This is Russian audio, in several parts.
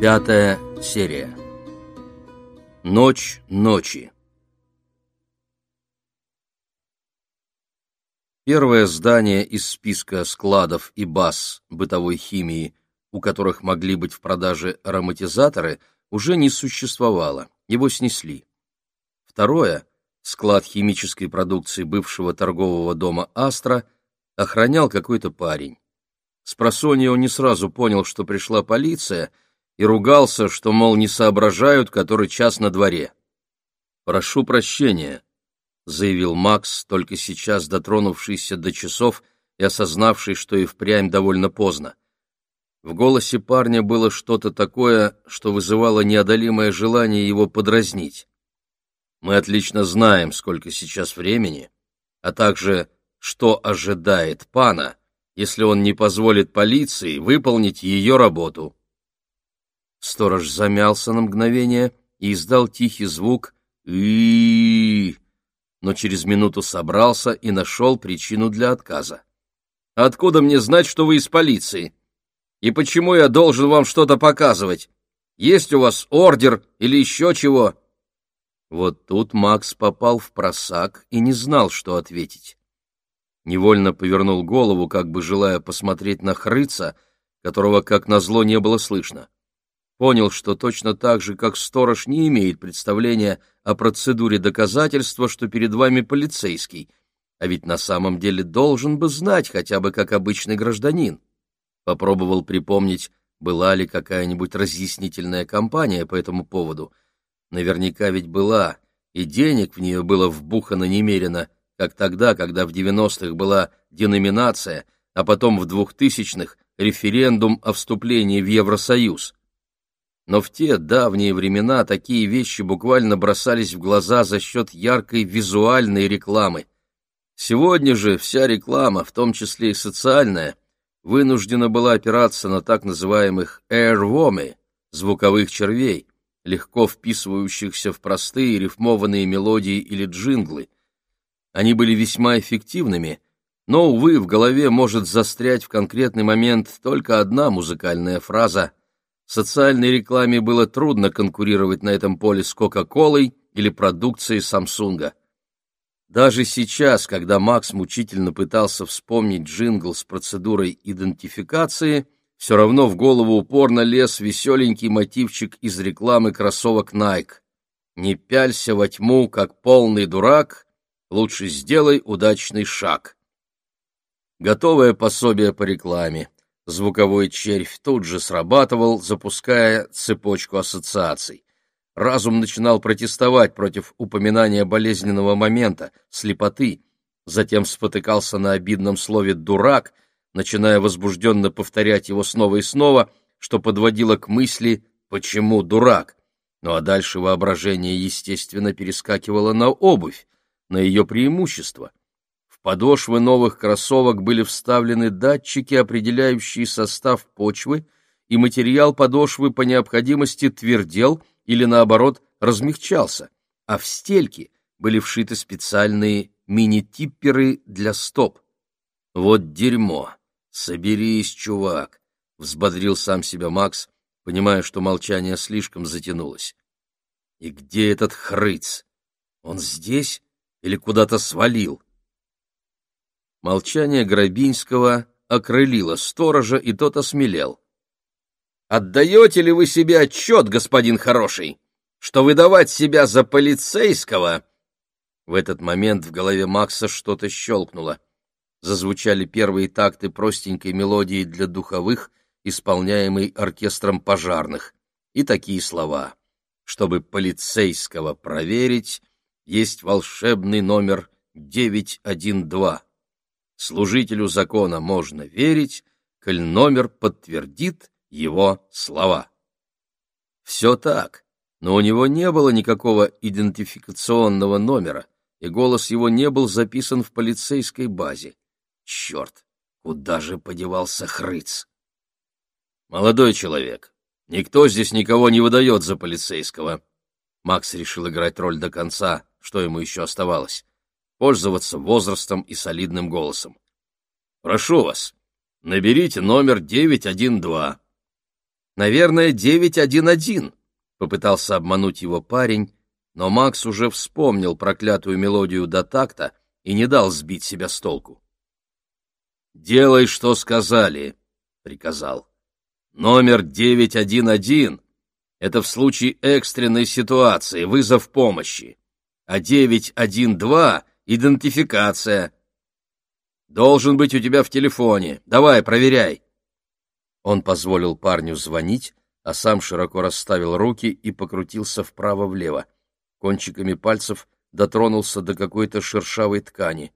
Пятая серия. Ночь ночи. Первое здание из списка складов и баз бытовой химии, у которых могли быть в продаже ароматизаторы, уже не существовало, его снесли. Второе, склад химической продукции бывшего торгового дома «Астра», охранял какой-то парень. Спросонья он не сразу понял, что пришла полиция — и ругался, что, мол, не соображают, который час на дворе. «Прошу прощения», — заявил Макс, только сейчас дотронувшийся до часов и осознавший, что и впрямь довольно поздно. В голосе парня было что-то такое, что вызывало неодолимое желание его подразнить. «Мы отлично знаем, сколько сейчас времени, а также, что ожидает пана, если он не позволит полиции выполнить ее работу». Сторож замялся на мгновение и издал тихий звук и но через минуту собрался и нашел причину для отказа. «Откуда мне знать, что вы из полиции? И почему я должен вам что-то показывать? Есть у вас ордер или еще чего?» Вот тут Макс попал в просак и не знал, что ответить. Невольно повернул голову, как бы желая посмотреть на хрыца, которого, как назло, не было слышно понял, что точно так же, как сторож не имеет представления о процедуре доказательства, что перед вами полицейский, а ведь на самом деле должен бы знать хотя бы как обычный гражданин. Попробовал припомнить, была ли какая-нибудь разъяснительная кампания по этому поводу. Наверняка ведь была, и денег в нее было вбухано немерено, как тогда, когда в 90-х была деноминация, а потом в 2000-х референдум о вступлении в Евросоюз но в те давние времена такие вещи буквально бросались в глаза за счет яркой визуальной рекламы. Сегодня же вся реклама, в том числе и социальная, вынуждена была опираться на так называемых airwormy, звуковых червей, легко вписывающихся в простые рифмованные мелодии или джинглы. Они были весьма эффективными, но, увы, в голове может застрять в конкретный момент только одна музыкальная фраза — Социальной рекламе было трудно конкурировать на этом поле с Кока-Колой или продукцией Самсунга. Даже сейчас, когда Макс мучительно пытался вспомнить джингл с процедурой идентификации, все равно в голову упорно лез веселенький мотивчик из рекламы кроссовок Nike. «Не пялься во тьму, как полный дурак, лучше сделай удачный шаг». Готовое пособие по рекламе. Звуковой червь тут же срабатывал, запуская цепочку ассоциаций. Разум начинал протестовать против упоминания болезненного момента, слепоты, затем спотыкался на обидном слове «дурак», начиная возбужденно повторять его снова и снова, что подводило к мысли «почему дурак?». Ну а дальше воображение, естественно, перескакивало на обувь, на ее преимущества — подошвы новых кроссовок были вставлены датчики, определяющие состав почвы, и материал подошвы по необходимости твердел или, наоборот, размягчался, а в стельки были вшиты специальные мини-типперы для стоп. «Вот дерьмо! Соберись, чувак!» — взбодрил сам себя Макс, понимая, что молчание слишком затянулось. «И где этот хрыц? Он здесь или куда-то свалил?» Молчание Грабинского окрылило сторожа, и тот осмелел. «Отдаете ли вы себе отчет, господин хороший, что выдавать себя за полицейского...» В этот момент в голове Макса что-то щелкнуло. Зазвучали первые такты простенькой мелодии для духовых, исполняемой оркестром пожарных, и такие слова. Чтобы полицейского проверить, есть волшебный номер 912. Служителю закона можно верить, коль номер подтвердит его слова. Все так, но у него не было никакого идентификационного номера, и голос его не был записан в полицейской базе. Черт, куда же подевался хрыц? «Молодой человек, никто здесь никого не выдает за полицейского». Макс решил играть роль до конца, что ему еще оставалось. Пользоваться возрастом и солидным голосом. «Прошу вас, наберите номер 912». «Наверное, 911», — попытался обмануть его парень, но Макс уже вспомнил проклятую мелодию до такта и не дал сбить себя с толку. «Делай, что сказали», — приказал. «Номер 911 — это в случае экстренной ситуации, вызов помощи, а 912 — идентификация. Должен быть у тебя в телефоне. Давай, проверяй». Он позволил парню звонить, а сам широко расставил руки и покрутился вправо-влево. Кончиками пальцев дотронулся до какой-то шершавой ткани.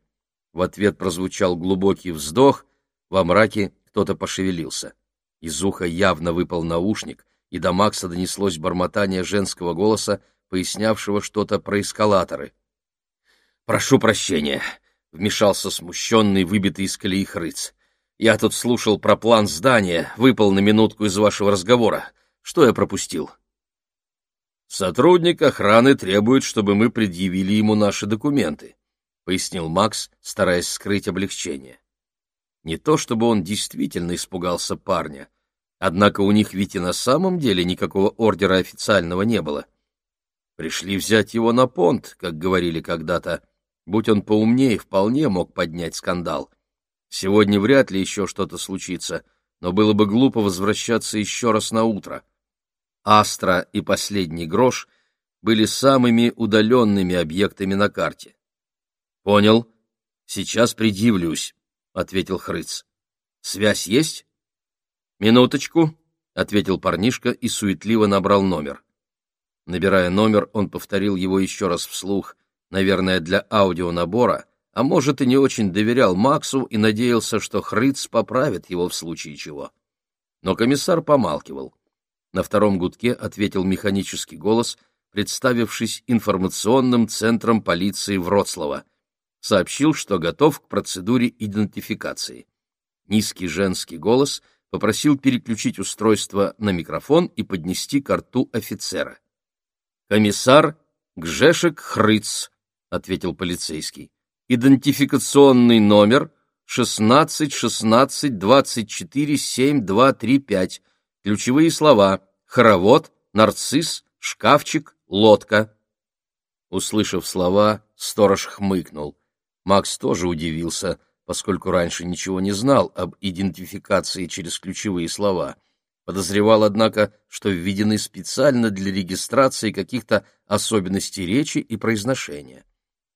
В ответ прозвучал глубокий вздох, во мраке кто-то пошевелился. Из уха явно выпал наушник, и до Макса донеслось бормотание женского голоса, пояснявшего что-то про эскалаторы. «Прошу прощения», — вмешался смущенный, выбитый из колеи хрыц. «Я тут слушал про план здания, выпал на минутку из вашего разговора. Что я пропустил?» «Сотрудник охраны требует, чтобы мы предъявили ему наши документы», — пояснил Макс, стараясь скрыть облегчение. Не то чтобы он действительно испугался парня, однако у них ведь и на самом деле никакого ордера официального не было. Пришли взять его на понт, как говорили когда-то. Будь он поумнее, вполне мог поднять скандал. Сегодня вряд ли еще что-то случится, но было бы глупо возвращаться еще раз на утро. Астра и последний грош были самыми удаленными объектами на карте. «Понял. Сейчас предъявлюсь», — ответил Хрыц. «Связь есть?» «Минуточку», — ответил парнишка и суетливо набрал номер. Набирая номер, он повторил его еще раз вслух, наверное, для аудионабора, а может и не очень доверял Максу и надеялся, что Хрыц поправит его в случае чего. Но комиссар помалкивал. На втором гудке ответил механический голос, представившись информационным центром полиции Вроцлава. Сообщил, что готов к процедуре идентификации. Низкий женский голос попросил переключить устройство на микрофон и поднести к рту офицера. «Комиссар Гжешек Хрыц», — ответил полицейский. «Идентификационный номер 16 16 24 7 2 3 5 Ключевые слова «хоровод», «нарцисс», «шкафчик», «лодка». Услышав слова, сторож хмыкнул. Макс тоже удивился, поскольку раньше ничего не знал об идентификации через ключевые слова. Подозревал, однако, что введены специально для регистрации каких-то особенностей речи и произношения.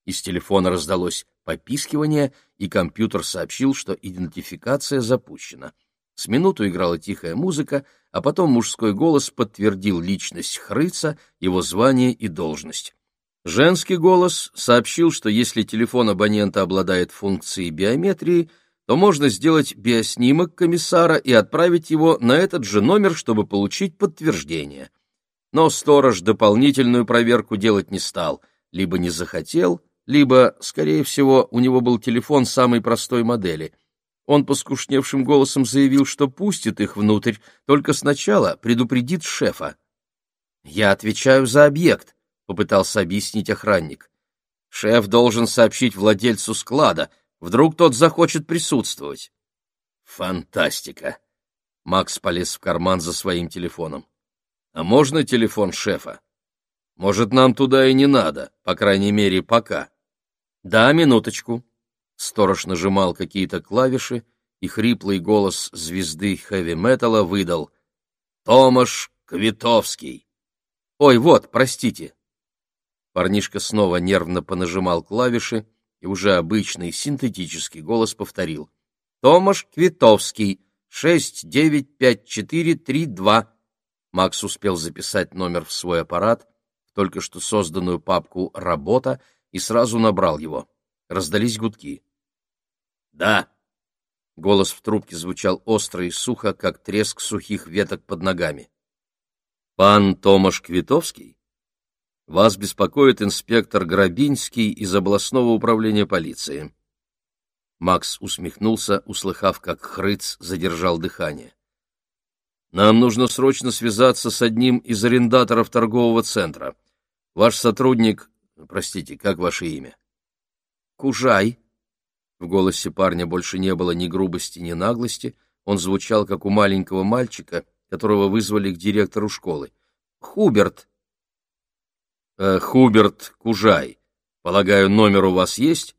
Из телефона раздалось попискивание, и компьютер сообщил, что идентификация запущена — с минуту играла тихая музыка, а потом мужской голос подтвердил личность Хрыца, его звание и должность. Женский голос сообщил, что если телефон абонента обладает функцией биометрии, то можно сделать биоснимок комиссара и отправить его на этот же номер, чтобы получить подтверждение. Но сторож дополнительную проверку делать не стал, либо не захотел, либо, скорее всего, у него был телефон самой простой модели — он поскушневшим голосом заявил, что пустит их внутрь, только сначала предупредит шефа. «Я отвечаю за объект», — попытался объяснить охранник. «Шеф должен сообщить владельцу склада, вдруг тот захочет присутствовать». «Фантастика!» Макс полез в карман за своим телефоном. «А можно телефон шефа? Может, нам туда и не надо, по крайней мере, пока». «Да, минуточку», Сторож нажимал какие-то клавиши, и хриплый голос звезды хэви-металла выдал «Томаш Квитовский». «Ой, вот, простите». Парнишка снова нервно понажимал клавиши, и уже обычный синтетический голос повторил «Томаш Квитовский, 695432». Макс успел записать номер в свой аппарат, только что созданную папку «Работа», и сразу набрал его. Раздались гудки. «Да!» Голос в трубке звучал остро и сухо, как треск сухих веток под ногами. «Пан Томаш Квитовский?» Вас беспокоит инспектор Грабинский из областного управления полиции. Макс усмехнулся, услыхав, как Хрыц задержал дыхание. Нам нужно срочно связаться с одним из арендаторов торгового центра. Ваш сотрудник... Простите, как ваше имя? Кужай. В голосе парня больше не было ни грубости, ни наглости. Он звучал, как у маленького мальчика, которого вызвали к директору школы. Хуберт. Э, Хуберт Кужай. Полагаю, номер у вас есть?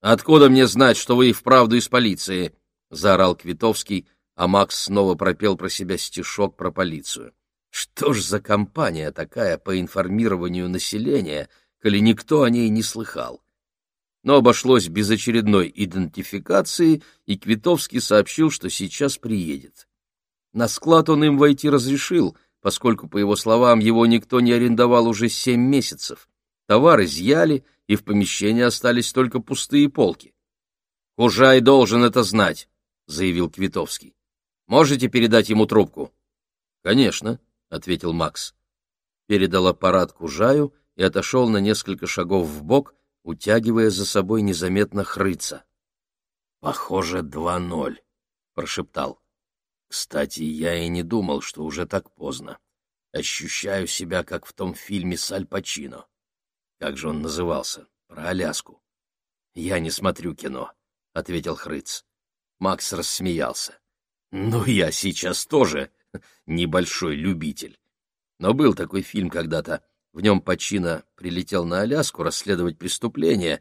Откуда мне знать, что вы и вправду из полиции? заорал Квитовский, а Макс снова пропел про себя стишок про полицию. Что ж за компания такая по информированию населения, коли никто о ней не слыхал? Но обошлось без очередной идентификации, и Квитовский сообщил, что сейчас приедет. На склад он им войти разрешил, поскольку, по его словам, его никто не арендовал уже семь месяцев. Товар изъяли, и в помещении остались только пустые полки. «Хужай должен это знать», — заявил Квитовский. «Можете передать ему трубку?» «Конечно», — ответил Макс. Передал аппарат Кужаю и отошел на несколько шагов в бок, утягивая за собой незаметно хрыца. «Похоже, два ноль», — прошептал. «Кстати, я и не думал, что уже так поздно. Ощущаю себя, как в том фильме с Аль Пачино. Как же он назывался? Про Аляску. «Я не смотрю кино», — ответил Хрыц. Макс рассмеялся. «Ну, я сейчас тоже небольшой любитель. Но был такой фильм когда-то. В нем Пачино прилетел на Аляску расследовать преступление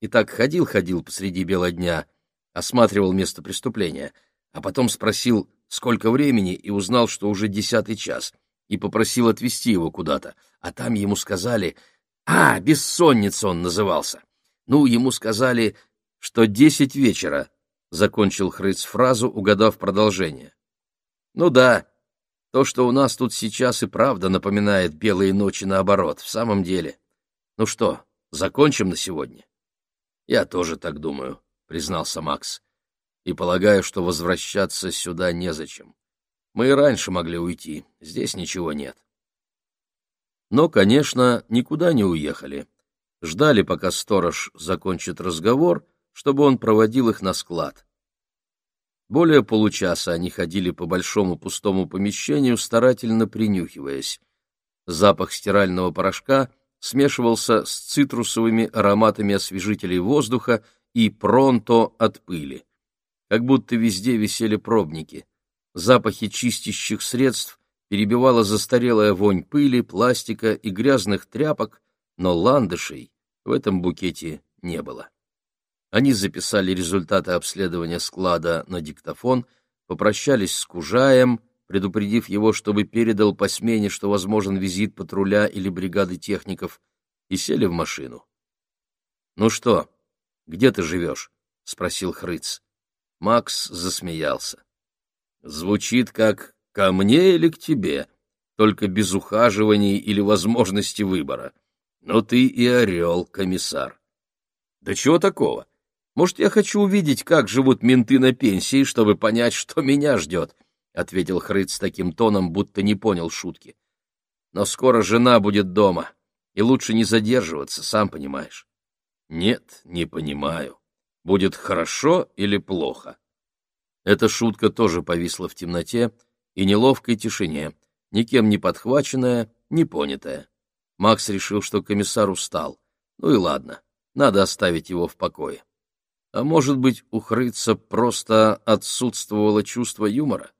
и так ходил-ходил посреди бела дня, осматривал место преступления, а потом спросил, сколько времени, и узнал, что уже десятый час, и попросил отвезти его куда-то, а там ему сказали... А, «Бессонница» он назывался. Ну, ему сказали, что десять вечера, — закончил Хрыц фразу, угадав продолжение. Ну да, то, что у нас тут сейчас и правда напоминает белые ночи наоборот, в самом деле. Ну что, закончим на сегодня? Я тоже так думаю, признался Макс. И полагаю, что возвращаться сюда незачем. Мы и раньше могли уйти, здесь ничего нет. Но, конечно, никуда не уехали. Ждали, пока сторож закончит разговор, чтобы он проводил их на склад. Более получаса они ходили по большому пустому помещению, старательно принюхиваясь. Запах стирального порошка смешивался с цитрусовыми ароматами освежителей воздуха и пронто от пыли. Как будто везде висели пробники. Запахи чистящих средств перебивала застарелая вонь пыли, пластика и грязных тряпок, но ландышей в этом букете не было. Они записали результаты обследования склада на диктофон, попрощались с Кужаем, предупредив его, чтобы передал по смене, что возможен визит патруля или бригады техников, и сели в машину. — Ну что, где ты живешь? — спросил Хрыц. Макс засмеялся. — Звучит как «ко мне или к тебе», только без ухаживаний или возможности выбора. Но ты и орел, комиссар. — Да чего такого? Может, я хочу увидеть, как живут менты на пенсии, чтобы понять, что меня ждет, — ответил Хрыц таким тоном, будто не понял шутки. — Но скоро жена будет дома, и лучше не задерживаться, сам понимаешь. — Нет, не понимаю. Будет хорошо или плохо? Эта шутка тоже повисла в темноте и неловкой тишине, никем не подхваченная, не понятая. Макс решил, что комиссар устал. Ну и ладно, надо оставить его в покое. А может быть, у Хрыца просто отсутствовало чувство юмора?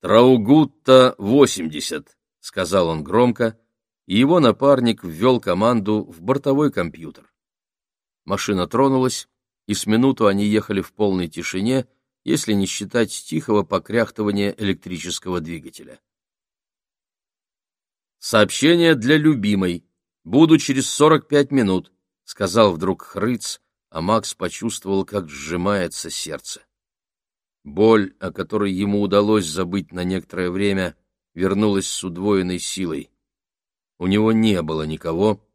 «Траугутта 80», — сказал он громко, и его напарник ввел команду в бортовой компьютер. Машина тронулась, и с минуту они ехали в полной тишине, если не считать тихого покряхтывания электрического двигателя. «Сообщение для любимой. Буду через 45 минут», — сказал вдруг Хрыц, а Макс почувствовал, как сжимается сердце. Боль, о которой ему удалось забыть на некоторое время, вернулась с удвоенной силой. У него не было никого,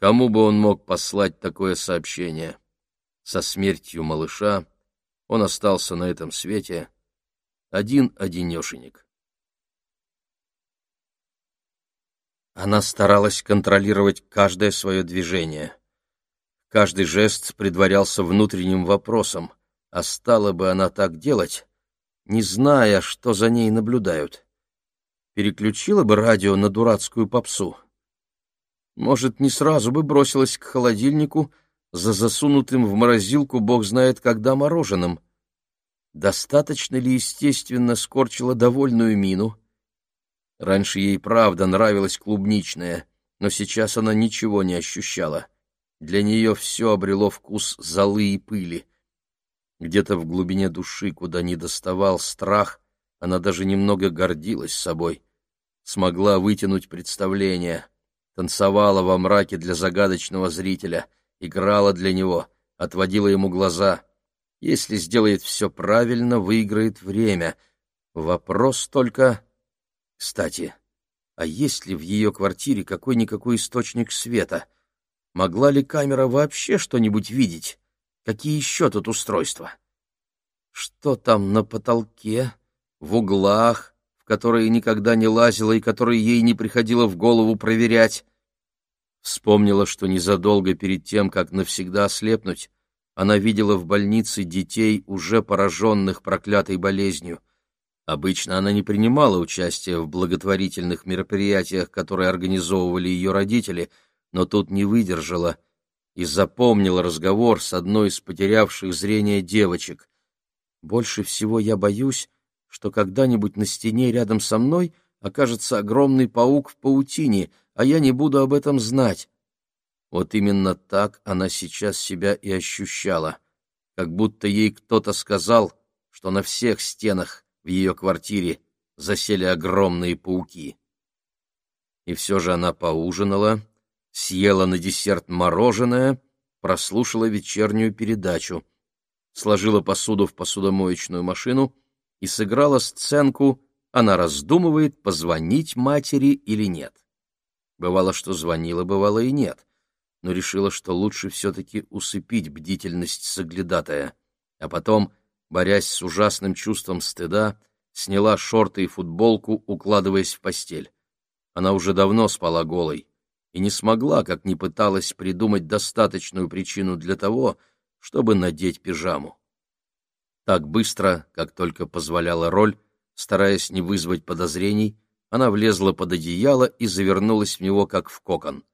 кому бы он мог послать такое сообщение. Со смертью малыша он остался на этом свете один-одинешенек. Она старалась контролировать каждое свое движение. Каждый жест предварялся внутренним вопросом, а стала бы она так делать, не зная, что за ней наблюдают. Переключила бы радио на дурацкую попсу. Может, не сразу бы бросилась к холодильнику за засунутым в морозилку бог знает когда мороженым. Достаточно ли естественно скорчила довольную мину? Раньше ей правда нравилось клубничное, но сейчас она ничего не ощущала. Для нее все обрело вкус золы и пыли. Где-то в глубине души, куда не доставал страх, она даже немного гордилась собой. Смогла вытянуть представление, танцевала во мраке для загадочного зрителя, играла для него, отводила ему глаза. Если сделает все правильно, выиграет время. Вопрос только... Кстати, а есть ли в ее квартире какой-никакой источник света? Могла ли камера вообще что-нибудь видеть? Какие еще тут устройства? Что там на потолке, в углах, в которые никогда не лазила и которые ей не приходило в голову проверять? Вспомнила, что незадолго перед тем, как навсегда ослепнуть, она видела в больнице детей, уже пораженных проклятой болезнью. Обычно она не принимала участия в благотворительных мероприятиях, которые организовывали ее родители, но тут не выдержала — и запомнил разговор с одной из потерявших зрение девочек. «Больше всего я боюсь, что когда-нибудь на стене рядом со мной окажется огромный паук в паутине, а я не буду об этом знать». Вот именно так она сейчас себя и ощущала, как будто ей кто-то сказал, что на всех стенах в ее квартире засели огромные пауки. И все же она поужинала, съела на десерт мороженое, прослушала вечернюю передачу, сложила посуду в посудомоечную машину и сыграла сценку «Она раздумывает, позвонить матери или нет». Бывало, что звонила, бывало и нет, но решила, что лучше все-таки усыпить бдительность соглядатая, а потом, борясь с ужасным чувством стыда, сняла шорты и футболку, укладываясь в постель. Она уже давно спала голой и не смогла, как ни пыталась придумать достаточную причину для того, чтобы надеть пижаму. Так быстро, как только позволяла роль, стараясь не вызвать подозрений, она влезла под одеяло и завернулась в него, как в кокон,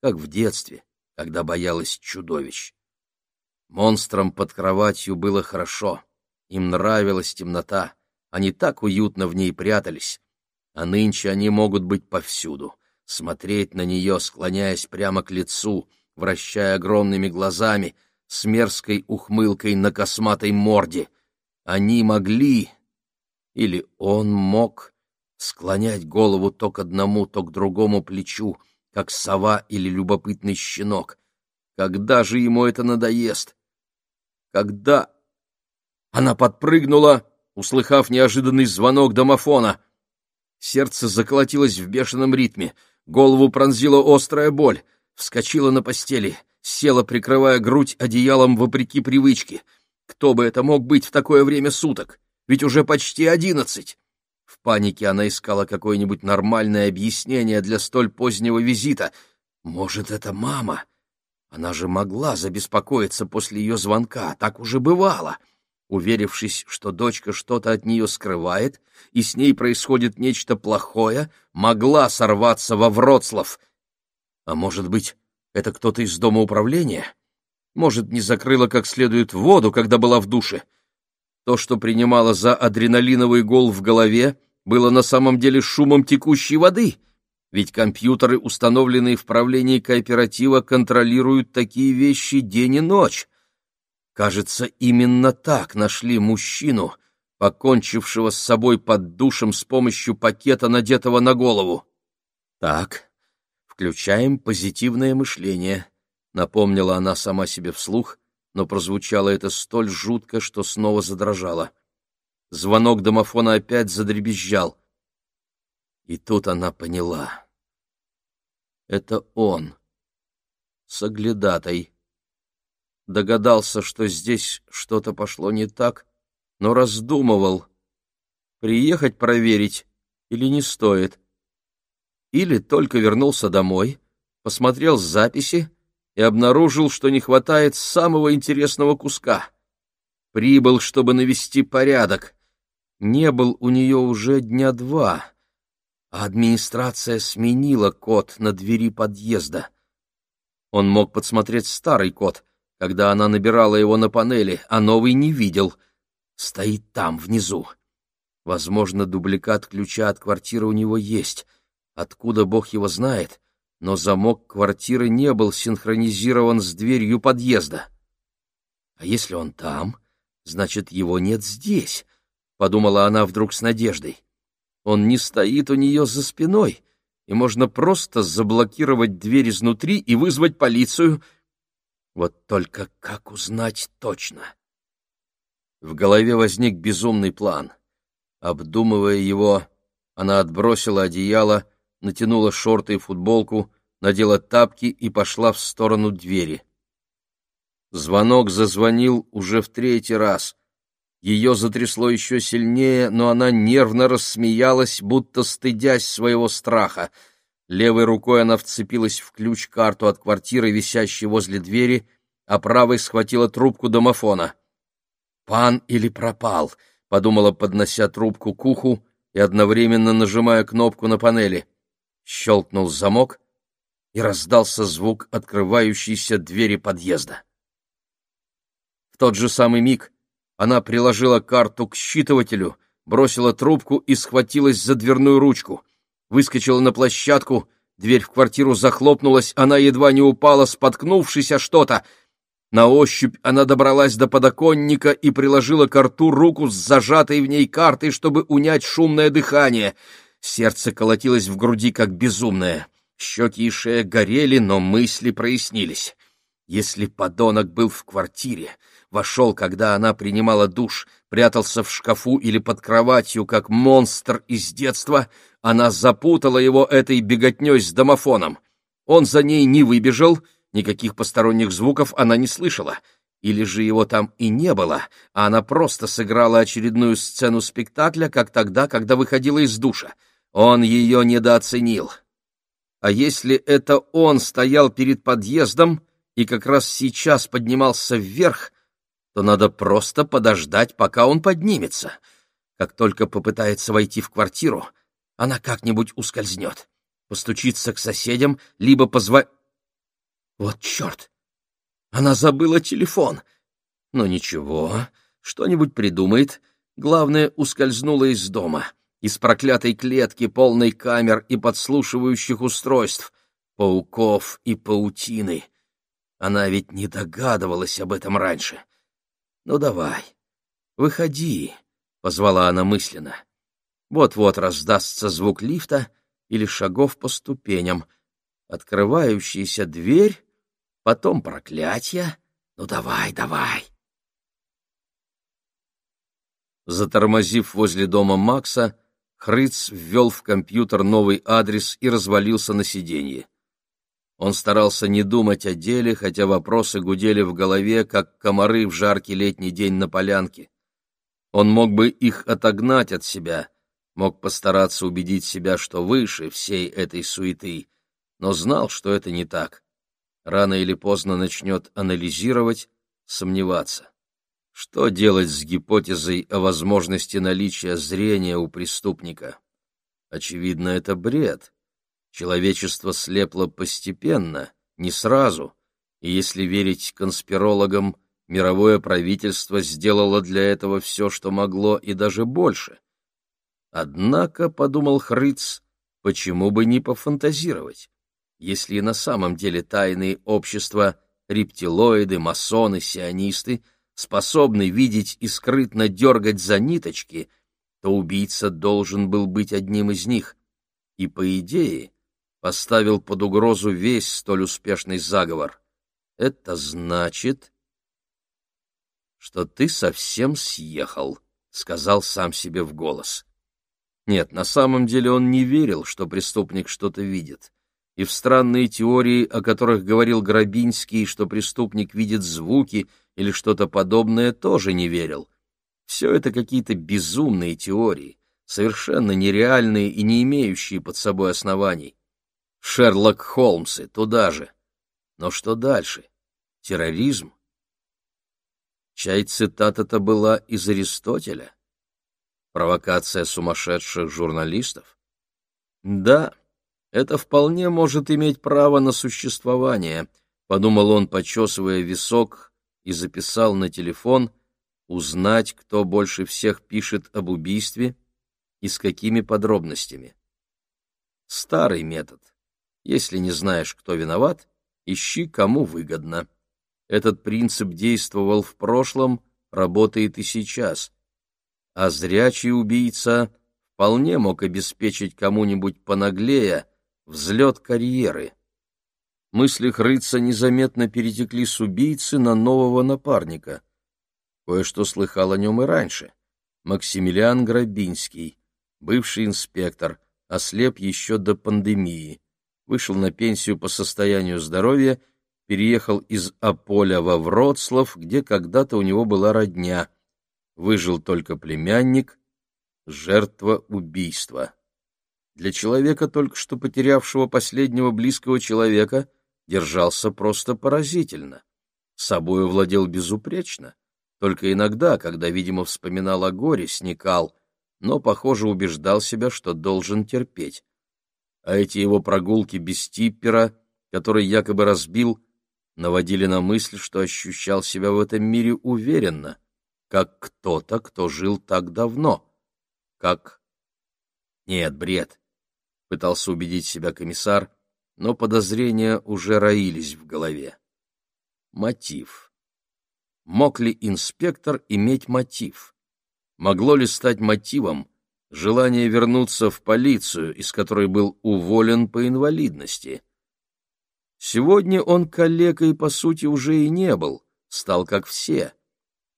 как в детстве, когда боялась чудовищ. Монстрам под кроватью было хорошо, им нравилась темнота, они так уютно в ней прятались, а нынче они могут быть повсюду смотреть на нее, склоняясь прямо к лицу, вращая огромными глазами, с мерзкой ухмылкой на косматой морде. Они могли, или он мог, склонять голову то к одному, то к другому плечу, как сова или любопытный щенок. Когда же ему это надоест? Когда... Она подпрыгнула, услыхав неожиданный звонок домофона. Сердце заколотилось в бешеном ритме — Голову пронзила острая боль. Вскочила на постели, села, прикрывая грудь одеялом вопреки привычке. Кто бы это мог быть в такое время суток? Ведь уже почти одиннадцать. В панике она искала какое-нибудь нормальное объяснение для столь позднего визита. Может, это мама? Она же могла забеспокоиться после ее звонка, так уже бывало. — Уверившись, что дочка что-то от нее скрывает, и с ней происходит нечто плохое, могла сорваться во Вроцлав. А может быть, это кто-то из дома управления? Может, не закрыла как следует воду, когда была в душе? То, что принимала за адреналиновый гол в голове, было на самом деле шумом текущей воды, ведь компьютеры, установленные в правлении кооператива, контролируют такие вещи день и ночь. Кажется, именно так нашли мужчину, покончившего с собой под душем с помощью пакета, надетого на голову. Так, включаем позитивное мышление, напомнила она сама себе вслух, но прозвучало это столь жутко, что снова задрожала. Звонок домофона опять задребезжал. И тут она поняла. Это он, соглядатай догадался, что здесь что-то пошло не так, но раздумывал, приехать проверить или не стоит. или только вернулся домой, посмотрел записи и обнаружил, что не хватает самого интересного куска. Прибыл, чтобы навести порядок. Не был у нее уже дня два, а администрация сменила код на двери подъезда. Он мог подсмотреть старый код, когда она набирала его на панели, а новый не видел. Стоит там, внизу. Возможно, дубликат ключа от квартиры у него есть. Откуда бог его знает, но замок квартиры не был синхронизирован с дверью подъезда. А если он там, значит, его нет здесь, — подумала она вдруг с надеждой. Он не стоит у нее за спиной, и можно просто заблокировать дверь изнутри и вызвать полицию. Вот только как узнать точно? В голове возник безумный план. Обдумывая его, она отбросила одеяло, натянула шорты и футболку, надела тапки и пошла в сторону двери. Звонок зазвонил уже в третий раз. Ее затрясло еще сильнее, но она нервно рассмеялась, будто стыдясь своего страха. Левой рукой она вцепилась в ключ-карту от квартиры, висящей возле двери, а правой схватила трубку домофона. «Пан или пропал?» — подумала, поднося трубку к уху и одновременно нажимая кнопку на панели. Щелкнул замок, и раздался звук открывающейся двери подъезда. В тот же самый миг она приложила карту к считывателю, бросила трубку и схватилась за дверную ручку. Выскочила на площадку, дверь в квартиру захлопнулась, она едва не упала, споткнувшись о что-то. На ощупь она добралась до подоконника и приложила к рту руку с зажатой в ней картой, чтобы унять шумное дыхание. Сердце колотилось в груди, как безумное. Щеки и шея горели, но мысли прояснились. Если подонок был в квартире, вошел, когда она принимала душ, прятался в шкафу или под кроватью, как монстр из детства, она запутала его этой беготней с домофоном. Он за ней не выбежал, никаких посторонних звуков она не слышала. Или же его там и не было, а она просто сыграла очередную сцену спектакля, как тогда, когда выходила из душа. Он ее недооценил. А если это он стоял перед подъездом и как раз сейчас поднимался вверх, то надо просто подождать, пока он поднимется. Как только попытается войти в квартиру, она как-нибудь ускользнет, постучится к соседям, либо позвать... Вот черт! Она забыла телефон. Но ничего, что-нибудь придумает. Главное, ускользнула из дома из проклятой клетки, полной камер и подслушивающих устройств, пауков и паутины. Она ведь не догадывалась об этом раньше. «Ну давай, выходи», — позвала она мысленно. Вот-вот раздастся звук лифта или шагов по ступеням. Открывающаяся дверь, потом проклятие. Ну давай, давай. Затормозив возле дома Макса, Хрыц ввел в компьютер новый адрес и развалился на сиденье. Он старался не думать о деле, хотя вопросы гудели в голове, как комары в жаркий летний день на полянке. Он мог бы их отогнать от себя, мог постараться убедить себя, что выше всей этой суеты, но знал, что это не так. Рано или поздно начнет анализировать, сомневаться. Что делать с гипотезой о возможности наличия зрения у преступника? Очевидно, это бред. Человечество слепло постепенно, не сразу, и если верить конспирологам, мировое правительство сделало для этого все, что могло, и даже больше. Однако, — подумал Хрыц, — почему бы не пофантазировать? Если на самом деле тайные общества, рептилоиды, масоны, сионисты — способный видеть и скрытно дергать за ниточки, то убийца должен был быть одним из них, и, по идее, поставил под угрозу весь столь успешный заговор. Это значит, что ты совсем съехал, — сказал сам себе в голос. Нет, на самом деле он не верил, что преступник что-то видит. И в странные теории, о которых говорил Грабинский, что преступник видит звуки — или что-то подобное, тоже не верил. Все это какие-то безумные теории, совершенно нереальные и не имеющие под собой оснований. Шерлок Холмсы, туда же. Но что дальше? Терроризм? Чай цитата-то была из Аристотеля? Провокация сумасшедших журналистов? Да, это вполне может иметь право на существование, подумал он, почесывая висок, и записал на телефон узнать, кто больше всех пишет об убийстве и с какими подробностями. Старый метод. Если не знаешь, кто виноват, ищи, кому выгодно. Этот принцип действовал в прошлом, работает и сейчас. А зрячий убийца вполне мог обеспечить кому-нибудь понаглее взлет карьеры. Мысли Хрыца незаметно перетекли с убийцы на нового напарника. Кое-что слыхал о нем и раньше. Максимилиан Грабинский, бывший инспектор, ослеп еще до пандемии, вышел на пенсию по состоянию здоровья, переехал из Аполя во Вроцлав, где когда-то у него была родня. Выжил только племянник, жертва убийства. Для человека, только что потерявшего последнего близкого человека, держался просто поразительно. Собою владел безупречно, только иногда, когда, видимо, вспоминал о горе, сникал, но, похоже, убеждал себя, что должен терпеть. А эти его прогулки без типпера, который якобы разбил, наводили на мысль, что ощущал себя в этом мире уверенно, как кто-то, кто жил так давно, как... Нет, бред, пытался убедить себя комиссар, но подозрения уже роились в голове. Мотив. Мог ли инспектор иметь мотив? Могло ли стать мотивом желание вернуться в полицию, из которой был уволен по инвалидности? Сегодня он калекой, по сути, уже и не был, стал как все.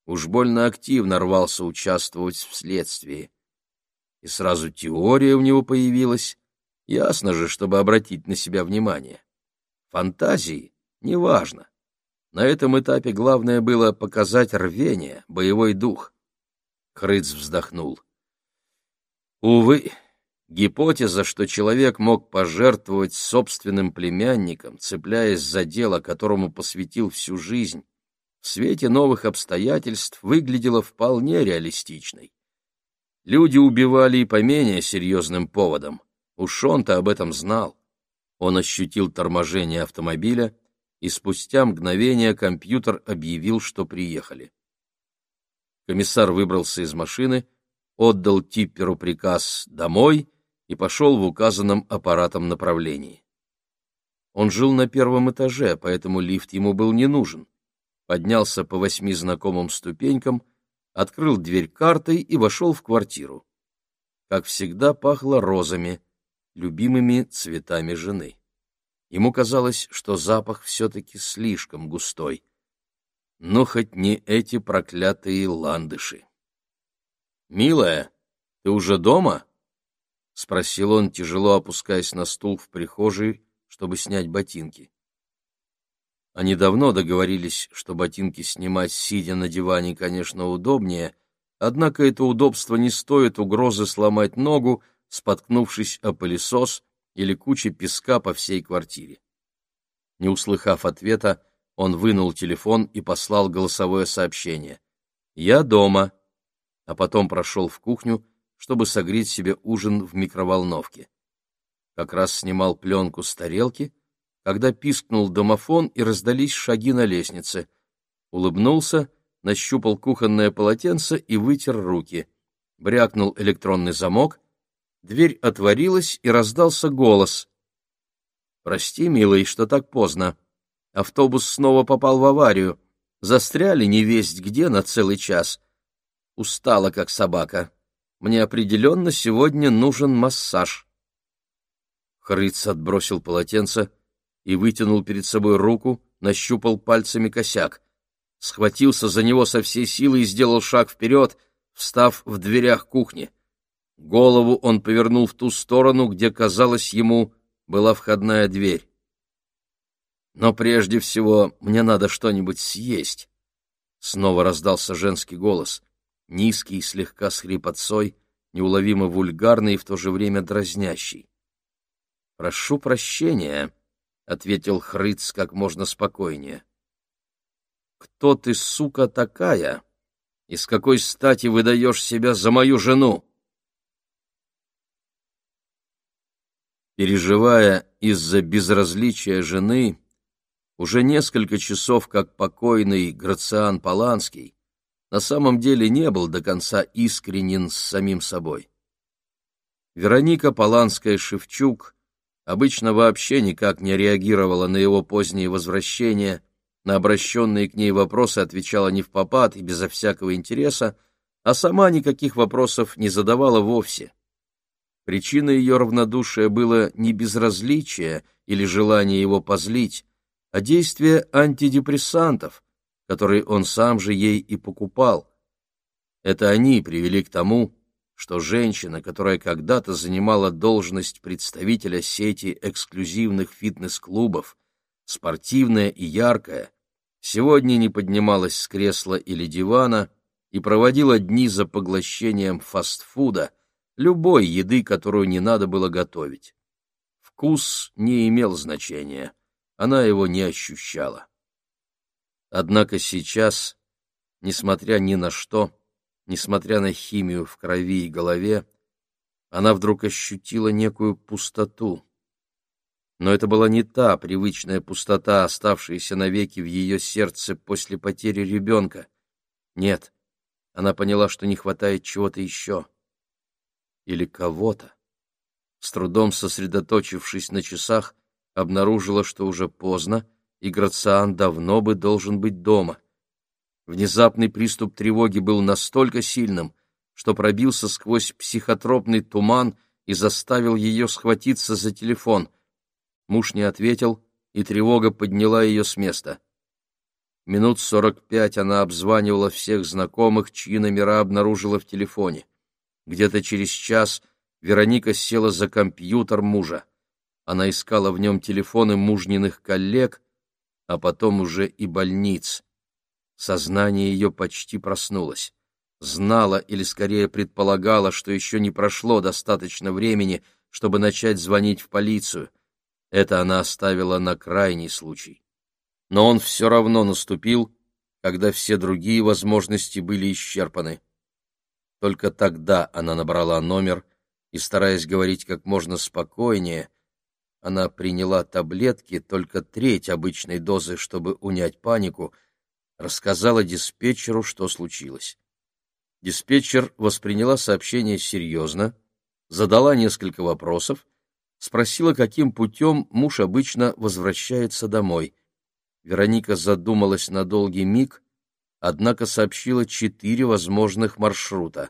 Уж больно активно рвался участвовать в следствии. И сразу теория у него появилась, ясно же, чтобы обратить на себя внимание. Фантазии — неважно. На этом этапе главное было показать рвение, боевой дух. Хрыц вздохнул. Увы, гипотеза, что человек мог пожертвовать собственным племянником, цепляясь за дело, которому посвятил всю жизнь, в свете новых обстоятельств выглядела вполне реалистичной. Люди убивали и по менее серьезным поводам. Уж он-то об этом знал. Он ощутил торможение автомобиля, и спустя мгновение компьютер объявил, что приехали. Комиссар выбрался из машины, отдал типперу приказ «домой» и пошел в указанном аппаратом направлении. Он жил на первом этаже, поэтому лифт ему был не нужен. Поднялся по восьми знакомым ступенькам, открыл дверь картой и вошел в квартиру. Как всегда, пахло розами, любимыми цветами жены. Ему казалось, что запах все-таки слишком густой — но хоть не эти проклятые ландыши. «Милая, ты уже дома?» — спросил он, тяжело опускаясь на стул в прихожей, чтобы снять ботинки. Они давно договорились, что ботинки снимать, сидя на диване, конечно, удобнее, однако это удобство не стоит угрозы сломать ногу, споткнувшись о пылесос или куче песка по всей квартире. Не услыхав ответа, он вынул телефон и послал голосовое сообщение. «Я дома», а потом прошел в кухню, чтобы согреть себе ужин в микроволновке. Как раз снимал пленку с тарелки, когда пискнул домофон и раздались шаги на лестнице. Улыбнулся, нащупал кухонное полотенце и вытер руки. Брякнул электронный замок, дверь отворилась и раздался голос. «Прости, милый, что так поздно». Автобус снова попал в аварию. Застряли невесть где на целый час. Устала, как собака. Мне определенно сегодня нужен массаж. Хрыц отбросил полотенце и вытянул перед собой руку, нащупал пальцами косяк. Схватился за него со всей силы и сделал шаг вперед, встав в дверях кухни. Голову он повернул в ту сторону, где, казалось ему, была входная дверь. Но прежде всего мне надо что-нибудь съесть. Снова раздался женский голос, низкий, слегка с хрипотцой, неуловимо вульгарный и в то же время дразнящий. Прошу прощения, — ответил Хрыц как можно спокойнее. Кто ты, сука, такая? И с какой стати выдаешь себя за мою жену? Переживая из-за безразличия жены, уже несколько часов как покойный Грациан Поланский на самом деле не был до конца искренен с самим собой. Вероника Поланская-Шевчук обычно вообще никак не реагировала на его поздние возвращения, на обращенные к ней вопросы отвечала не в попад и безо всякого интереса, а сама никаких вопросов не задавала вовсе. Причиной ее равнодушия было не безразличие или желание его позлить, а действие антидепрессантов, которые он сам же ей и покупал. Это они привели к тому, что женщина, которая когда-то занимала должность представителя сети эксклюзивных фитнес-клубов, спортивная и яркая, сегодня не поднималась с кресла или дивана и проводила дни за поглощением фастфуда, любой еды, которую не надо было готовить. Вкус не имел значения она его не ощущала. Однако сейчас, несмотря ни на что, несмотря на химию в крови и голове, она вдруг ощутила некую пустоту. Но это была не та привычная пустота, оставшаяся навеки в ее сердце после потери ребенка. Нет, она поняла, что не хватает чего-то еще. Или кого-то. С трудом сосредоточившись на часах, обнаружила, что уже поздно, и Грациан давно бы должен быть дома. Внезапный приступ тревоги был настолько сильным, что пробился сквозь психотропный туман и заставил ее схватиться за телефон. Муж не ответил, и тревога подняла ее с места. Минут сорок пять она обзванивала всех знакомых, чьи номера обнаружила в телефоне. Где-то через час Вероника села за компьютер мужа. Она искала в нем телефоны мужниных коллег, а потом уже и больниц. Сознание ее почти проснулось. Знала или скорее предполагала, что еще не прошло достаточно времени, чтобы начать звонить в полицию. Это она оставила на крайний случай. Но он все равно наступил, когда все другие возможности были исчерпаны. Только тогда она набрала номер и, стараясь говорить как можно спокойнее, она приняла таблетки, только треть обычной дозы, чтобы унять панику, рассказала диспетчеру, что случилось. Диспетчер восприняла сообщение серьезно, задала несколько вопросов, спросила, каким путем муж обычно возвращается домой. Вероника задумалась на долгий миг, однако сообщила четыре возможных маршрута,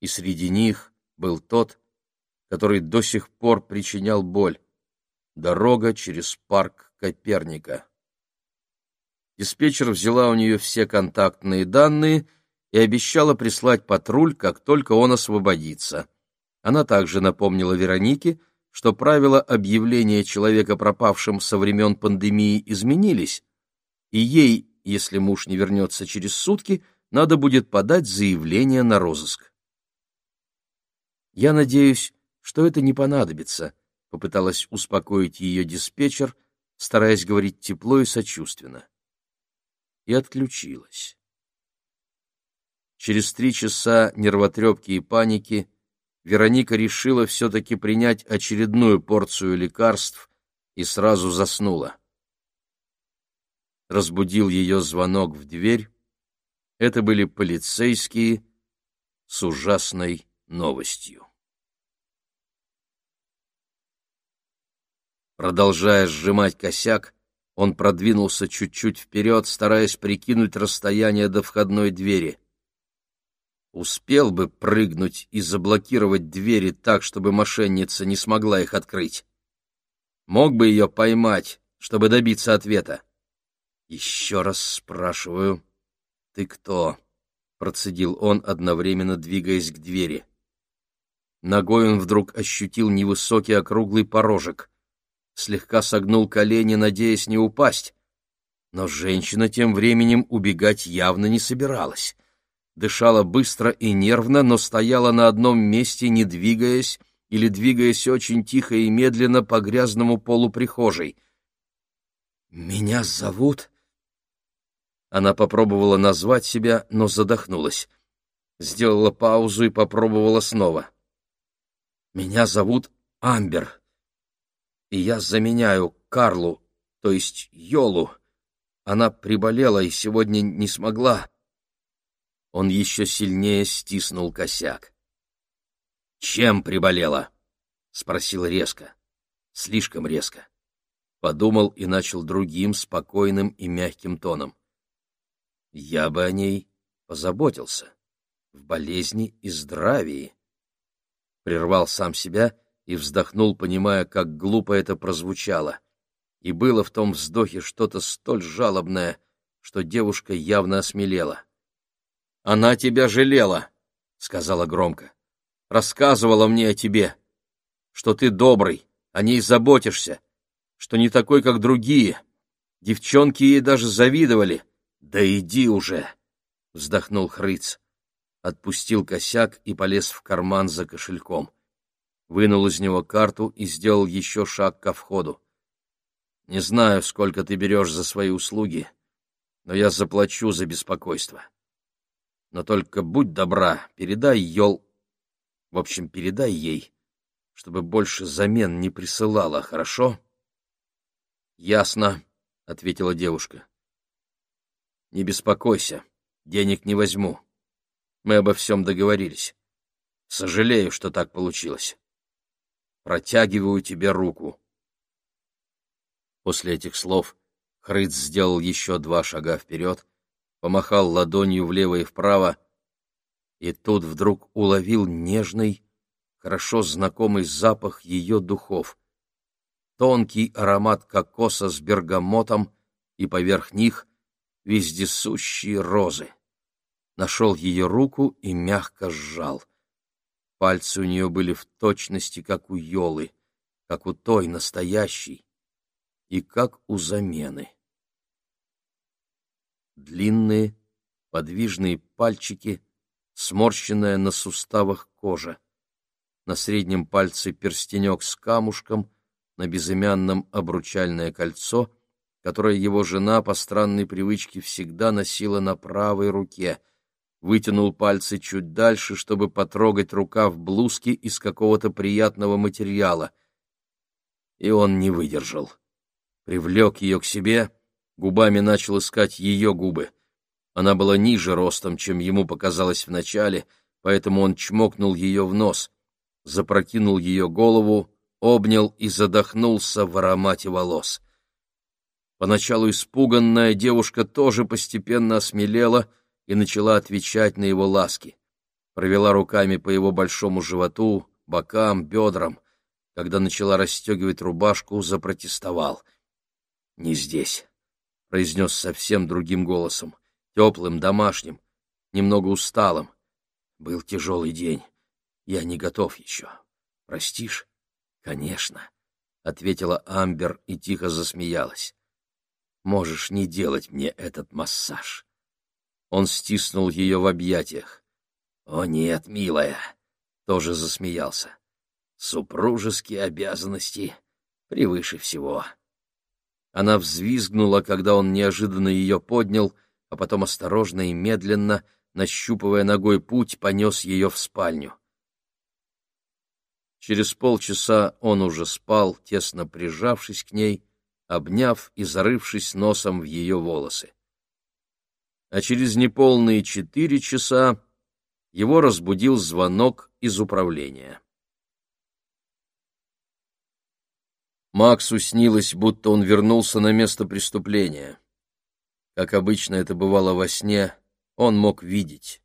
и среди них был тот, который до сих пор причинял боль. Дорога через парк Коперника. Диспетчер взяла у нее все контактные данные и обещала прислать патруль, как только он освободится. Она также напомнила Веронике, что правила объявления человека пропавшим со времен пандемии изменились, и ей, если муж не вернется через сутки, надо будет подать заявление на розыск. «Я надеюсь, что это не понадобится», попыталась успокоить ее диспетчер, стараясь говорить тепло и сочувственно. И отключилась. Через три часа нервотрепки и паники Вероника решила все-таки принять очередную порцию лекарств и сразу заснула. Разбудил ее звонок в дверь. Это были полицейские с ужасной новостью. Продолжая сжимать косяк, он продвинулся чуть-чуть вперед, стараясь прикинуть расстояние до входной двери. Успел бы прыгнуть и заблокировать двери так, чтобы мошенница не смогла их открыть. Мог бы ее поймать, чтобы добиться ответа. «Еще раз спрашиваю, ты кто?» — процедил он, одновременно двигаясь к двери. Ногой он вдруг ощутил невысокий округлый порожек — слегка согнул колени, надеясь не упасть. Но женщина тем временем убегать явно не собиралась. Дышала быстро и нервно, но стояла на одном месте, не двигаясь, или двигаясь очень тихо и медленно по грязному полу прихожей. «Меня зовут...» Она попробовала назвать себя, но задохнулась. Сделала паузу и попробовала снова. «Меня зовут Амбер, и я заменяю Карлу, то есть Йолу. Она приболела и сегодня не смогла». Он еще сильнее стиснул косяк. «Чем приболела?» — спросил резко. Слишком резко. Подумал и начал другим, спокойным и мягким тоном. «Я бы о ней позаботился. В болезни и здравии». Прервал сам себя и вздохнул, понимая, как глупо это прозвучало. И было в том вздохе что-то столь жалобное, что девушка явно осмелела. «Она тебя жалела», — сказала громко рассказывала мне о тебе, что ты добрый, о ней заботишься, что не такой, как другие. Девчонки ей даже завидовали. Да иди уже, вздохнул Хрыц, отпустил косяк и полез в карман за кошельком. Вынул из него карту и сделал еще шаг ко входу. Не знаю, сколько ты берешь за свои услуги, но я заплачу за беспокойство. Но только будь добра, передай Йол в общем, передай ей, чтобы больше замен не присылала, хорошо? — Ясно, — ответила девушка. — Не беспокойся, денег не возьму. Мы обо всем договорились. Сожалею, что так получилось. Протягиваю тебе руку. После этих слов Хрыц сделал еще два шага вперед, помахал ладонью влево и вправо, и тут вдруг уловил нежный, хорошо знакомый запах ее духов. Тонкий аромат кокоса с бергамотом и поверх них вездесущие розы. Нашел ее руку и мягко сжал. Пальцы у нее были в точности, как у Йолы, как у той настоящей, и как у замены. Длинные, подвижные пальчики сморщенная на суставах кожа. На среднем пальце перстенек с камушком, на безымянном обручальное кольцо, которое его жена по странной привычке всегда носила на правой руке. Вытянул пальцы чуть дальше, чтобы потрогать рукав блузки из какого-то приятного материала. И он не выдержал. Привлек ее к себе, губами начал искать ее губы. Она была ниже ростом, чем ему показалось вначале, поэтому он чмокнул ее в нос, запрокинул ее голову, обнял и задохнулся в аромате волос. Поначалу испуганная девушка тоже постепенно осмелела и начала отвечать на его ласки. Провела руками по его большому животу, бокам, бедрам. Когда начала расстегивать рубашку, запротестовал. «Не здесь», — произнес совсем другим голосом теплым, домашним, немного усталым. Был тяжелый день. Я не готов еще. Простишь? Конечно, — ответила Амбер и тихо засмеялась. Можешь не делать мне этот массаж. Он стиснул ее в объятиях. О нет, милая, тоже засмеялся. Супружеские обязанности превыше всего. Она взвизгнула, когда он неожиданно ее поднял — а потом осторожно и медленно, нащупывая ногой путь, понес ее в спальню. Через полчаса он уже спал, тесно прижавшись к ней, обняв и зарывшись носом в ее волосы. А через неполные четыре часа его разбудил звонок из управления. Максу снилось, будто он вернулся на место преступления. Как обычно это бывало во сне, он мог видеть.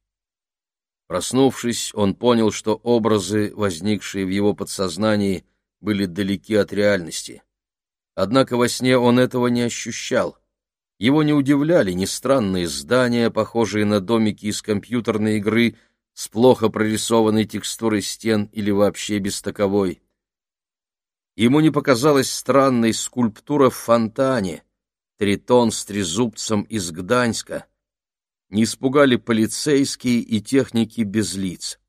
Проснувшись, он понял, что образы, возникшие в его подсознании, были далеки от реальности. Однако во сне он этого не ощущал. Его не удивляли ни странные здания, похожие на домики из компьютерной игры, с плохо прорисованной текстурой стен или вообще без таковой. Ему не показалась странной скульптура в фонтане, Тритон с трезубцем из Гданьска, не испугали полицейские и техники без лиц.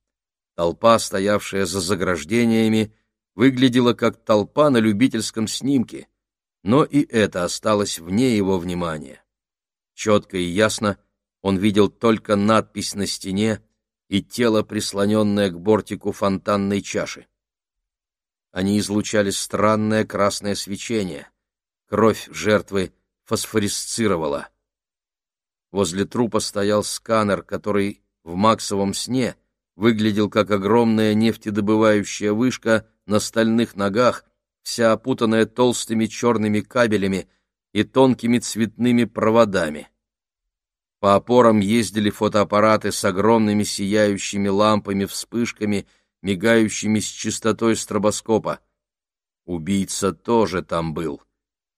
Толпа, стоявшая за заграждениями, выглядела как толпа на любительском снимке, но и это осталось вне его внимания. Четко и ясно он видел только надпись на стене и тело, прислоненное к бортику фонтанной чаши. Они излучали странное красное свечение. Кровь жертвы фосфорисцировала. Возле трупа стоял сканер, который в Максовом сне выглядел как огромная нефтедобывающая вышка на стальных ногах, вся опутанная толстыми черными кабелями и тонкими цветными проводами. По опорам ездили фотоаппараты с огромными сияющими лампами-вспышками, мигающими с частотой стробоскопа. Убийца тоже там был.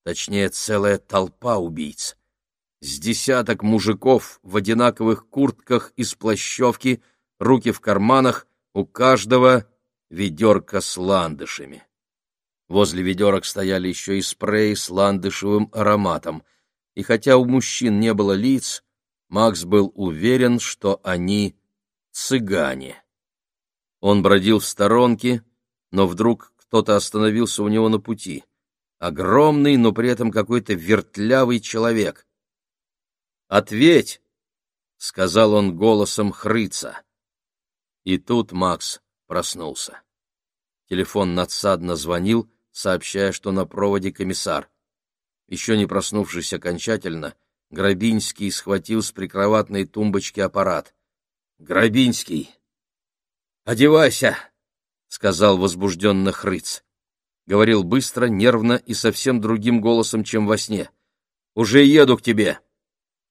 Точнее, целая толпа убийц. С десяток мужиков в одинаковых куртках из плащевки, руки в карманах, у каждого ведерко с ландышами. Возле ведерок стояли еще и спреи с ландышевым ароматом, и хотя у мужчин не было лиц, Макс был уверен, что они цыгане. Он бродил в сторонке, но вдруг кто-то остановился у него на пути. Огромный, но при этом какой-то вертлявый человек. «Ответь!» — сказал он голосом хрыца. И тут Макс проснулся. Телефон надсадно звонил, сообщая, что на проводе комиссар. Еще не проснувшись окончательно, Грабинский схватил с прикроватной тумбочки аппарат. «Грабинский!» «Одевайся!» — сказал возбужденно хрыц. Говорил быстро, нервно и совсем другим голосом, чем во сне. «Уже еду к тебе!»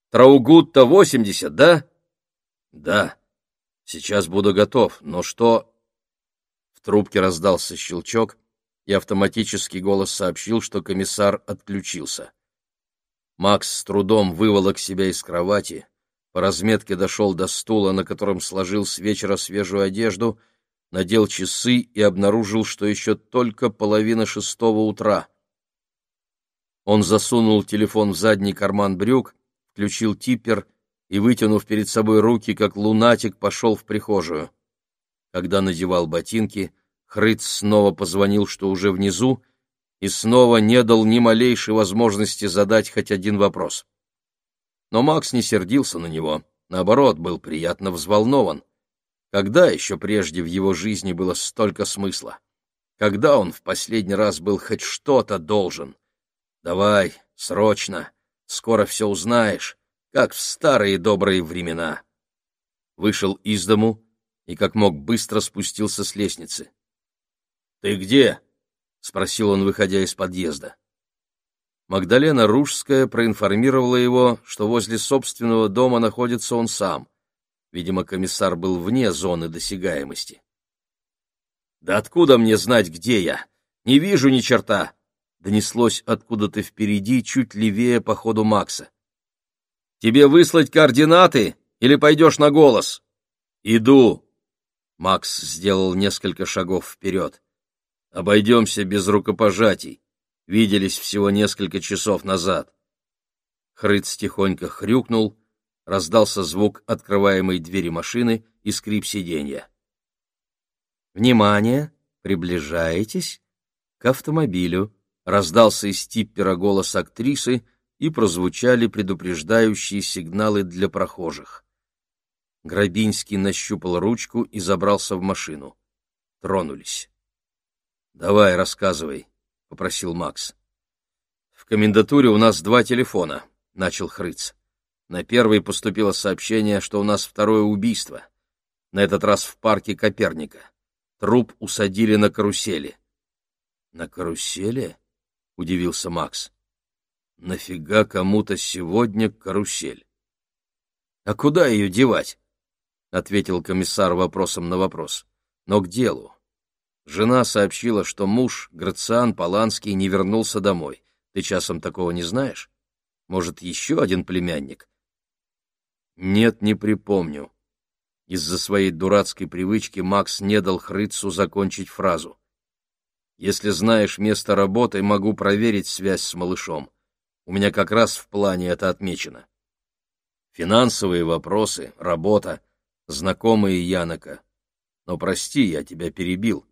«Траугут-то восемьдесят, да?» «Да. Сейчас буду готов, но что...» В трубке раздался щелчок, и автоматический голос сообщил, что комиссар отключился. Макс с трудом выволок себя из кровати, по разметке дошел до стула, на котором сложил с вечера свежую одежду, надел часы и обнаружил, что еще только половина шестого утра. Он засунул телефон в задний карман брюк, включил типпер и, вытянув перед собой руки, как лунатик, пошел в прихожую. Когда надевал ботинки, Хрыц снова позвонил, что уже внизу, и снова не дал ни малейшей возможности задать хоть один вопрос. Но Макс не сердился на него, наоборот, был приятно взволнован. Когда еще прежде в его жизни было столько смысла? Когда он в последний раз был хоть что-то должен? Давай, срочно, скоро все узнаешь, как в старые добрые времена. Вышел из дому и как мог быстро спустился с лестницы. — Ты где? — спросил он, выходя из подъезда. Магдалена Ружская проинформировала его, что возле собственного дома находится он сам. Видимо, комиссар был вне зоны досягаемости. «Да откуда мне знать, где я? Не вижу ни черта!» Донеслось откуда-то впереди, чуть левее по ходу Макса. «Тебе выслать координаты или пойдешь на голос?» «Иду!» Макс сделал несколько шагов вперед. Обойдемся без рукопожатий. Виделись всего несколько часов назад. Хрыц тихонько хрюкнул, раздался звук открываемой двери машины и скрип сиденья. «Внимание! Приближаетесь к автомобилю!» Раздался из типпера голос актрисы, и прозвучали предупреждающие сигналы для прохожих. Грабинский нащупал ручку и забрался в машину. Тронулись. «Давай, рассказывай», — попросил Макс. «В комендатуре у нас два телефона», — начал Хрыц. На первый поступило сообщение, что у нас второе убийство. На этот раз в парке Коперника. Труп усадили на карусели. «На карусели?» — удивился Макс. «Нафига кому-то сегодня карусель?» «А куда ее девать?» — ответил комиссар вопросом на вопрос. «Но к делу. Жена сообщила, что муж, Грациан Поланский, не вернулся домой. Ты часом такого не знаешь? Может, еще один племянник? Нет, не припомню. Из-за своей дурацкой привычки Макс не дал Хрыцу закончить фразу. Если знаешь место работы, могу проверить связь с малышом. У меня как раз в плане это отмечено. Финансовые вопросы, работа, знакомые Янока. Но прости, я тебя перебил.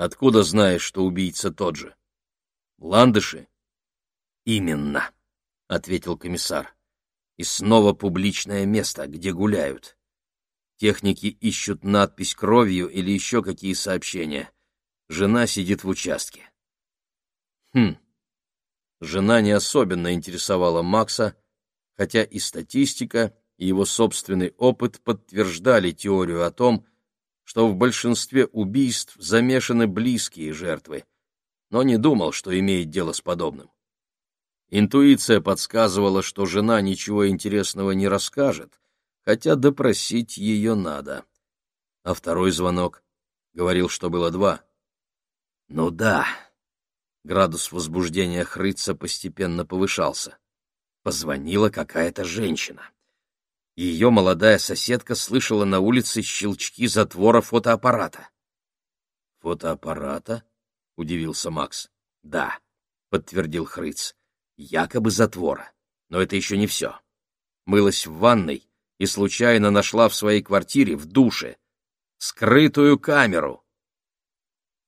Откуда знаешь, что убийца тот же? Ландыши? Именно, ответил комиссар. И снова публичное место, где гуляют. Техники ищут надпись кровью или еще какие сообщения. Жена сидит в участке. Хм. Жена не особенно интересовала Макса, хотя и статистика, и его собственный опыт подтверждали теорию о том, что в большинстве убийств замешаны близкие жертвы, но не думал, что имеет дело с подобным. Интуиция подсказывала, что жена ничего интересного не расскажет, хотя допросить ее надо. А второй звонок говорил, что было два. Ну да. Градус возбуждения хрыца постепенно повышался. Позвонила какая-то женщина. Ее молодая соседка слышала на улице щелчки затвора фотоаппарата. «Фотоаппарата?» — удивился Макс. «Да», — подтвердил Хрыц. «Якобы затвора. Но это еще не все. Мылась в ванной и случайно нашла в своей квартире, в душе, скрытую камеру».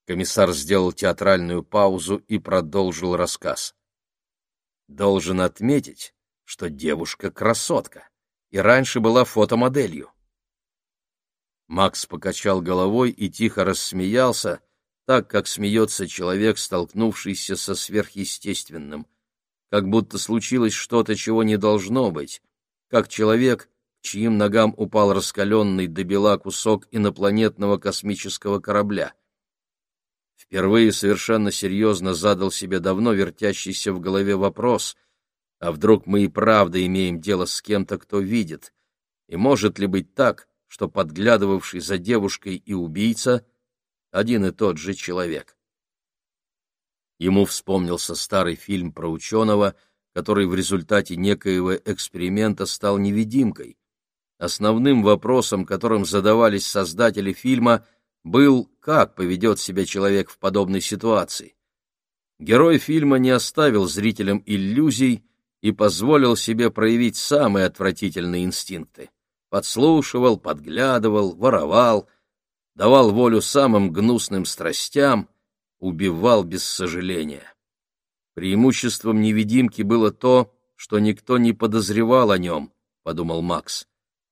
Комиссар сделал театральную паузу и продолжил рассказ. Должен отметить, что девушка красотка и раньше была фотомоделью. Макс покачал головой и тихо рассмеялся, так как смеется человек, столкнувшийся со сверхъестественным, как будто случилось что-то, чего не должно быть, как человек, чьим ногам упал раскаленный до бела кусок инопланетного космического корабля. Впервые совершенно серьезно задал себе давно вертящийся в голове вопрос, а вдруг мы и правда имеем дело с кем-то, кто видит? И может ли быть так, что подглядывавший за девушкой и убийца — один и тот же человек? Ему вспомнился старый фильм про ученого, который в результате некоего эксперимента стал невидимкой. Основным вопросом, которым задавались создатели фильма, был, как поведет себя человек в подобной ситуации. Герой фильма не оставил зрителям иллюзий, и позволил себе проявить самые отвратительные инстинкты. Подслушивал, подглядывал, воровал, давал волю самым гнусным страстям, убивал без сожаления. Преимуществом невидимки было то, что никто не подозревал о нем, — подумал Макс.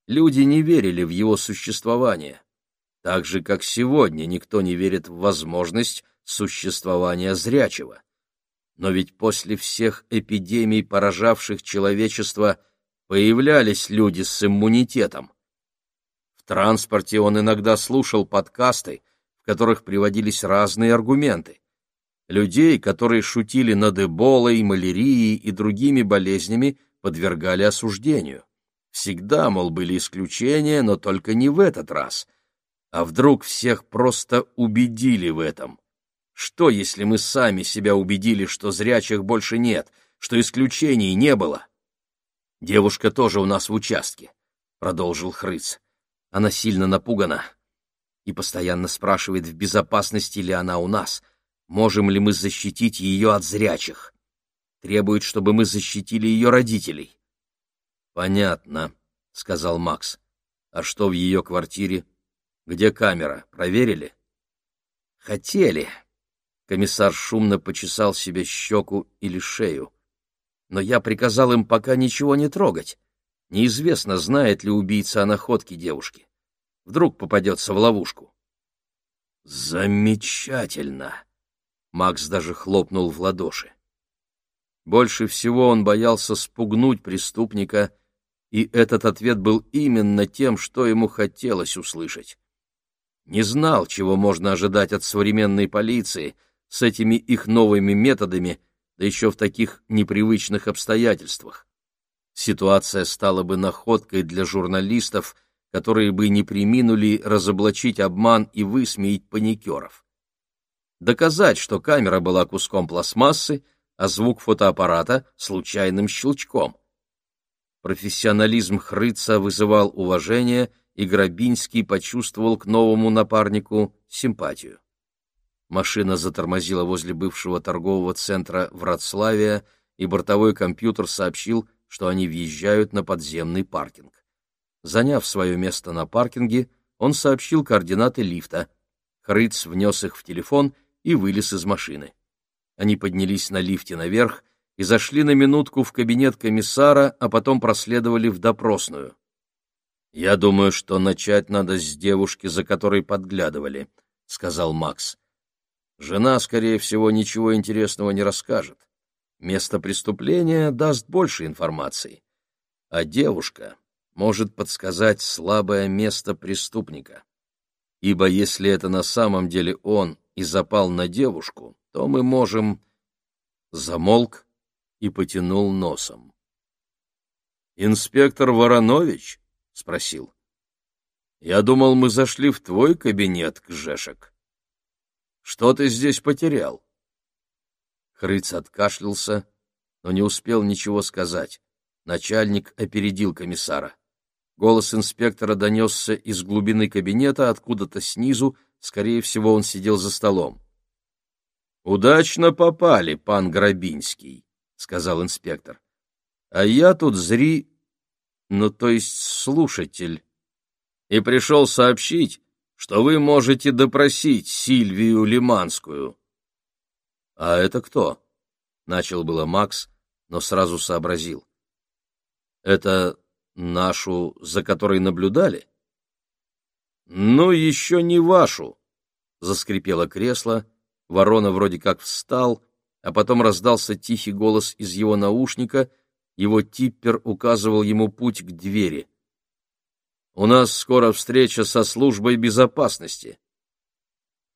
Люди не верили в его существование. Так же, как сегодня никто не верит в возможность существования зрячего. Но ведь после всех эпидемий, поражавших человечество, появлялись люди с иммунитетом. В транспорте он иногда слушал подкасты, в которых приводились разные аргументы. Людей, которые шутили над эболой, малярией и другими болезнями, подвергали осуждению. Всегда, мол, были исключения, но только не в этот раз. А вдруг всех просто убедили в этом? Что, если мы сами себя убедили, что зрячих больше нет, что исключений не было? Девушка тоже у нас в участке, — продолжил Хрыц. Она сильно напугана и постоянно спрашивает, в безопасности ли она у нас, можем ли мы защитить ее от зрячих. Требует, чтобы мы защитили ее родителей. — Понятно, — сказал Макс. — А что в ее квартире? Где камера? Проверили? — Хотели, Комиссар шумно почесал себе щеку или шею. Но я приказал им пока ничего не трогать. Неизвестно, знает ли убийца о находке девушки. Вдруг попадется в ловушку. «Замечательно!» Макс даже хлопнул в ладоши. Больше всего он боялся спугнуть преступника, и этот ответ был именно тем, что ему хотелось услышать. Не знал, чего можно ожидать от современной полиции — с этими их новыми методами, да еще в таких непривычных обстоятельствах. Ситуация стала бы находкой для журналистов, которые бы не приминули разоблачить обман и высмеять паникеров. Доказать, что камера была куском пластмассы, а звук фотоаппарата — случайным щелчком. Профессионализм Хрыца вызывал уважение, и Грабинский почувствовал к новому напарнику симпатию. Машина затормозила возле бывшего торгового центра Вратславия, и бортовой компьютер сообщил, что они въезжают на подземный паркинг. Заняв свое место на паркинге, он сообщил координаты лифта. Хрыц внес их в телефон и вылез из машины. Они поднялись на лифте наверх и зашли на минутку в кабинет комиссара, а потом проследовали в допросную. «Я думаю, что начать надо с девушки, за которой подглядывали», — сказал Макс. «Жена, скорее всего, ничего интересного не расскажет. Место преступления даст больше информации. А девушка может подсказать слабое место преступника. Ибо если это на самом деле он и запал на девушку, то мы можем...» Замолк и потянул носом. «Инспектор Воронович?» — спросил. «Я думал, мы зашли в твой кабинет, Кжешек. Что ты здесь потерял?» Хрыц откашлялся, но не успел ничего сказать. Начальник опередил комиссара. Голос инспектора донесся из глубины кабинета, откуда-то снизу, скорее всего, он сидел за столом. «Удачно попали, пан Грабинский», — сказал инспектор. «А я тут зри ну то есть слушатель, и пришел сообщить, что вы можете допросить Сильвию Лиманскую. — А это кто? — начал было Макс, но сразу сообразил. — Это нашу, за которой наблюдали? — Ну, еще не вашу, — заскрипело кресло, ворона вроде как встал, а потом раздался тихий голос из его наушника — его типпер указывал ему путь к двери. «У нас скоро встреча со службой безопасности».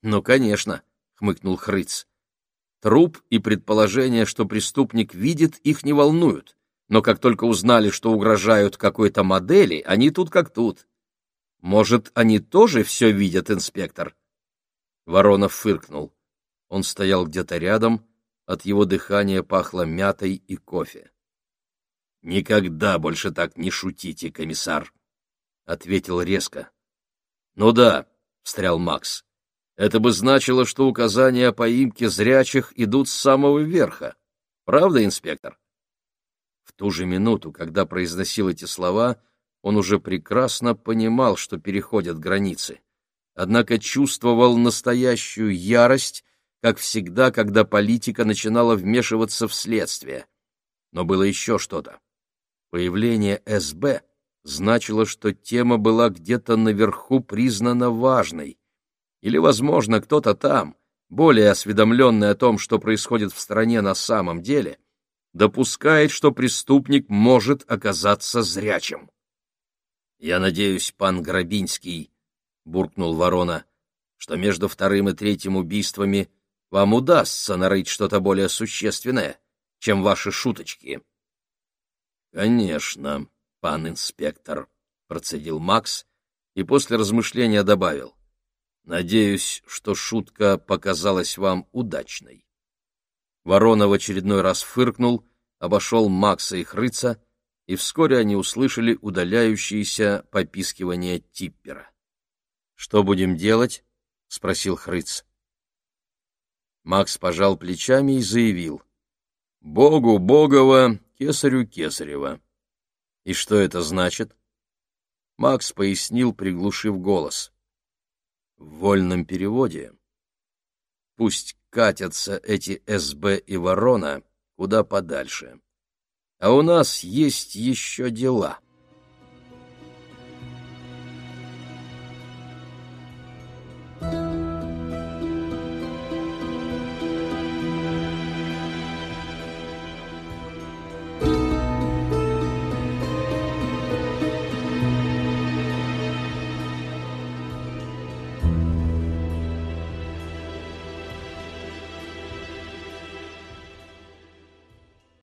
«Ну, конечно», — хмыкнул Хрыц. «Труп и предположение, что преступник видит, их не волнуют, но как только узнали, что угрожают какой-то модели, они тут как тут. Может, они тоже все видят, инспектор?» Воронов фыркнул. Он стоял где-то рядом, от его дыхания пахло мятой и кофе. «Никогда больше так не шутите, комиссар», — ответил резко. «Ну да», — встрял Макс, — «это бы значило, что указания о поимке зрячих идут с самого верха. Правда, инспектор?» В ту же минуту, когда произносил эти слова, он уже прекрасно понимал, что переходят границы. Однако чувствовал настоящую ярость, как всегда, когда политика начинала вмешиваться в следствие. Но было еще что-то. Появление СБ значило, что тема была где-то наверху признана важной. Или, возможно, кто-то там, более осведомленный о том, что происходит в стране на самом деле, допускает, что преступник может оказаться зрячим. «Я надеюсь, пан Грабинский», — буркнул Ворона, — «что между вторым и третьим убийствами вам удастся нарыть что-то более существенное, чем ваши шуточки». «Конечно, пан инспектор», — процедил Макс и после размышления добавил. «Надеюсь, что шутка показалась вам удачной». Ворона в очередной раз фыркнул, обошел Макса и Хрыца, и вскоре они услышали удаляющееся попискивание Типпера. «Что будем делать?» — спросил Хрыц. Макс пожал плечами и заявил. «Богу Богова, кесарю Кесарева. И что это значит? Макс пояснил, приглушив голос. В вольном переводе. Пусть катятся эти СБ и Ворона куда подальше. А у нас есть еще дела.